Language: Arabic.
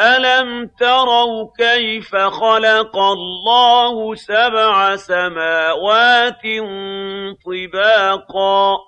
أَلَمْ تَرَوْا كَيْفَ خَلَقَ اللَّهُ سَبْعَ سَمَاوَاتٍ طِبَاقًا